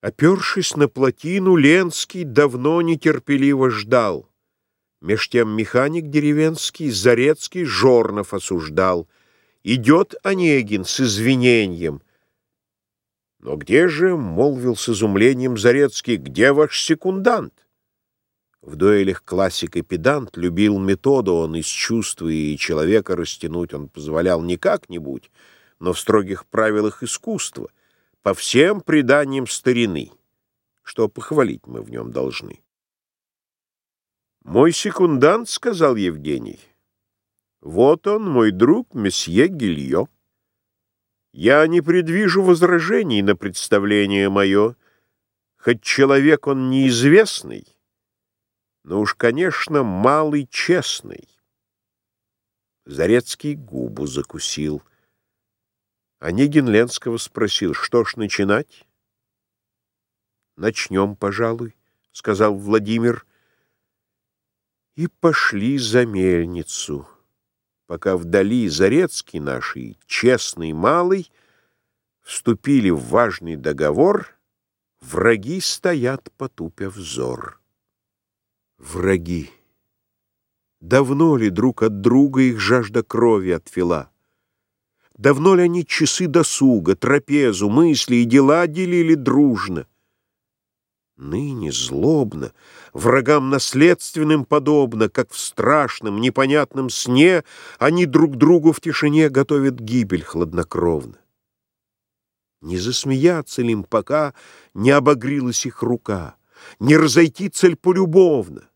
Опершись на плотину, Ленский давно нетерпеливо ждал. Меж тем механик деревенский Зарецкий Жорнов осуждал. Идет Онегин с извинением. «Но где же, — молвил с изумлением Зарецкий, — где ваш секундант?» В дуэлях классик и педант любил методу он из чувства и человека растянуть он позволял не как-нибудь, но в строгих правилах искусства — по всем преданиям старины, что похвалить мы в нем должны. «Мой секундант», — сказал Евгений, — «вот он, мой друг, месье Гильо. Я не предвижу возражений на представление мое, хоть человек он неизвестный, но уж, конечно, малый честный». Зарецкий губу закусил. Онегин Ленского спросил, что ж начинать? «Начнем, пожалуй», — сказал Владимир. И пошли за мельницу, пока вдали Зарецкий наши, честный малый, вступили в важный договор, враги стоят, потупя взор. Враги! Давно ли друг от друга их жажда крови отвела? Давно ли они часы досуга, трапезу, мысли и дела делили дружно? Ныне злобно, врагам наследственным подобно, как в страшном, непонятном сне, они друг другу в тишине готовят гибель хладнокровно. Не засмеяться ли им, пока не обогрилась их рука, не разойти цель полюбовно?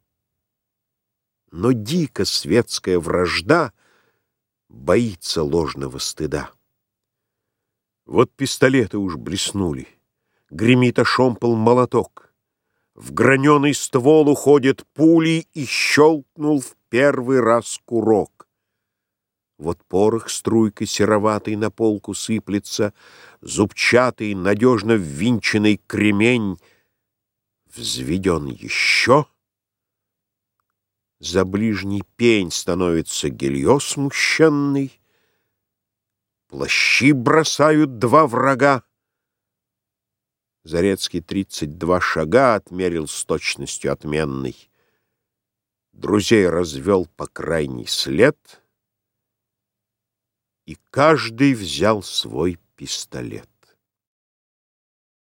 Но дико светская вражда — боится ложного стыда. Вот пистолеты уж блеснули, гремит ошомпал молоток. В граненый ствол уходят пули, и щелкнул в первый раз курок. Вот порох струйкой сероватой на полку сыплется, Зубчатый, надежно ввинченный кремень Взведен еще — за ближний пень становится гильё смущенный, Плащи бросают два врага. Зарецкий тридцать два шага отмерил с точностью отменной. Друзей развел по крайний след, И каждый взял свой пистолет.